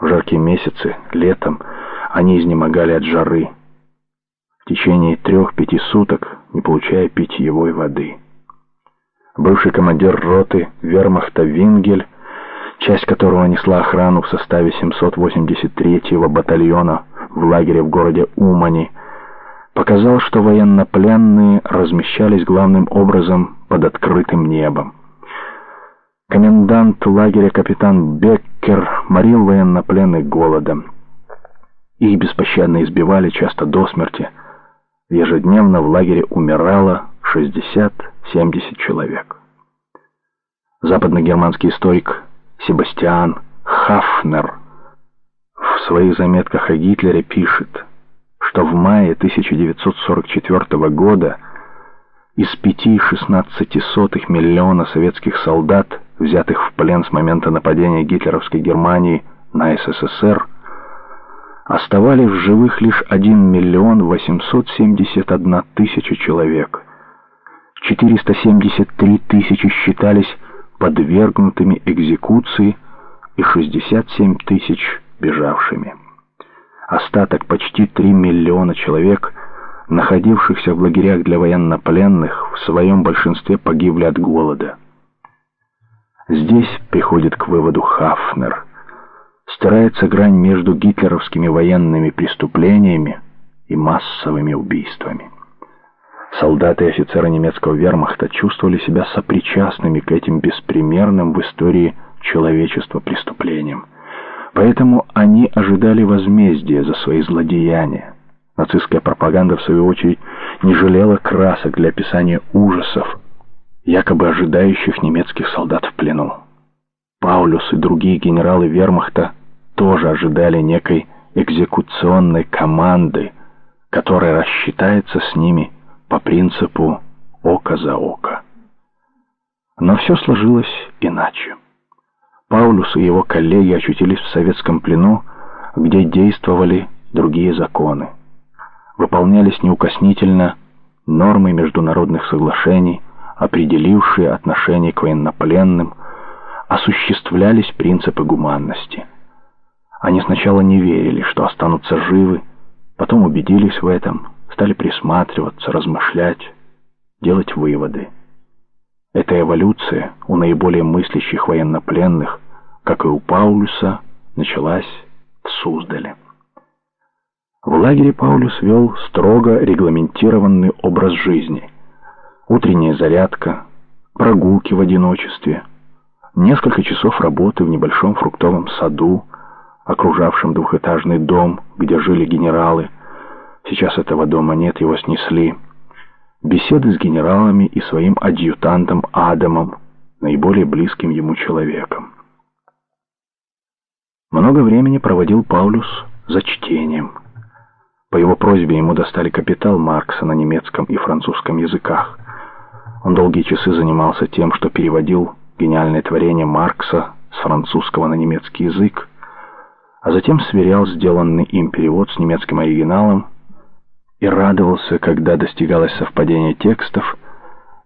В жаркие месяцы, летом, они изнемогали от жары. В течение трех-пяти суток, не получая питьевой воды. Бывший командир роты вермахта Вингель, часть которого несла охрану в составе 783-го батальона в лагере в городе Умани, показал, что военнопленные размещались главным образом под открытым небом. Комендант лагеря капитан Беккер морил военнопленных голодом. Их беспощадно избивали, часто до смерти. Ежедневно в лагере умирало 60-70 человек. Западногерманский историк Себастьян Хафнер в своих заметках о Гитлере пишет, что в мае 1944 года из 5,16 миллиона советских солдат, взятых в плен с момента нападения гитлеровской Германии на СССР, оставались в живых лишь 1 миллион 871 тысяча человек. 473 тысячи считались подвергнутыми экзекуции и 67 тысяч бежавшими. Остаток почти 3 миллиона человек – находившихся в лагерях для военнопленных, в своем большинстве погибли от голода. Здесь приходит к выводу Хафнер. Стирается грань между гитлеровскими военными преступлениями и массовыми убийствами. Солдаты и офицеры немецкого вермахта чувствовали себя сопричастными к этим беспримерным в истории человечества преступлениям. Поэтому они ожидали возмездия за свои злодеяния. Нацистская пропаганда, в свою очередь, не жалела красок для описания ужасов, якобы ожидающих немецких солдат в плену. Паулюс и другие генералы вермахта тоже ожидали некой экзекуционной команды, которая рассчитается с ними по принципу «око за око». Но все сложилось иначе. Паулюс и его коллеги очутились в советском плену, где действовали другие законы выполнялись неукоснительно нормы международных соглашений, определившие отношение к военнопленным, осуществлялись принципы гуманности. Они сначала не верили, что останутся живы, потом убедились в этом, стали присматриваться, размышлять, делать выводы. Эта эволюция у наиболее мыслящих военнопленных, как и у Паулюса, началась в Суздале. В лагере Паулюс вел строго регламентированный образ жизни. Утренняя зарядка, прогулки в одиночестве, несколько часов работы в небольшом фруктовом саду, окружавшем двухэтажный дом, где жили генералы. Сейчас этого дома нет, его снесли. Беседы с генералами и своим адъютантом Адамом, наиболее близким ему человеком. Много времени проводил Паулюс за чтением. По его просьбе ему достали «Капитал» Маркса на немецком и французском языках. Он долгие часы занимался тем, что переводил гениальное творение Маркса с французского на немецкий язык, а затем сверял сделанный им перевод с немецким оригиналом и радовался, когда достигалось совпадение текстов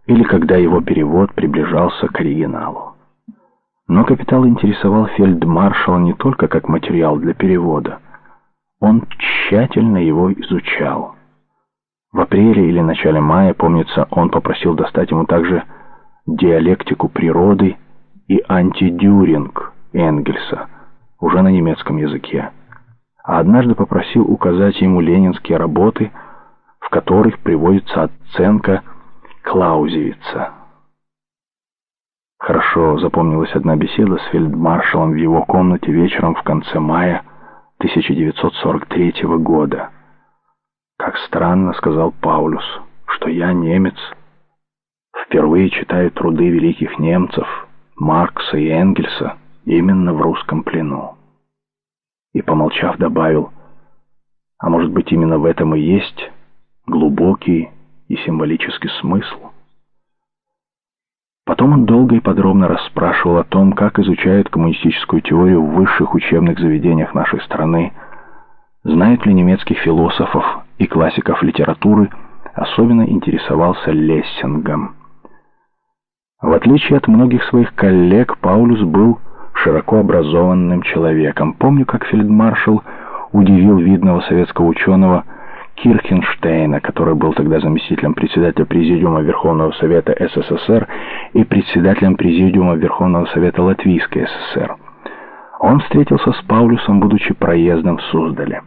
или когда его перевод приближался к оригиналу. Но «Капитал» интересовал фельдмаршала не только как материал для перевода – он тщательно его изучал. В апреле или начале мая, помнится, он попросил достать ему также диалектику природы и антидюринг Энгельса, уже на немецком языке. А однажды попросил указать ему ленинские работы, в которых приводится оценка Клаузевица. Хорошо запомнилась одна беседа с фельдмаршалом в его комнате вечером в конце мая 1943 года. «Как странно, — сказал Паулюс, — что я немец. Впервые читаю труды великих немцев, Маркса и Энгельса, именно в русском плену». И, помолчав, добавил, «А может быть, именно в этом и есть глубокий и символический смысл?» Потом он долго и подробно расспрашивал о том, как изучают коммунистическую теорию в высших учебных заведениях нашей страны, знает ли немецких философов и классиков литературы, особенно интересовался Лессингом. В отличие от многих своих коллег, Паулюс был широко образованным человеком. Помню, как фельдмаршал удивил видного советского ученого Кирхенштейна, который был тогда заместителем председателя Президиума Верховного Совета СССР и председателем Президиума Верховного Совета Латвийской ССР. Он встретился с Паулюсом, будучи проездом в Суздале.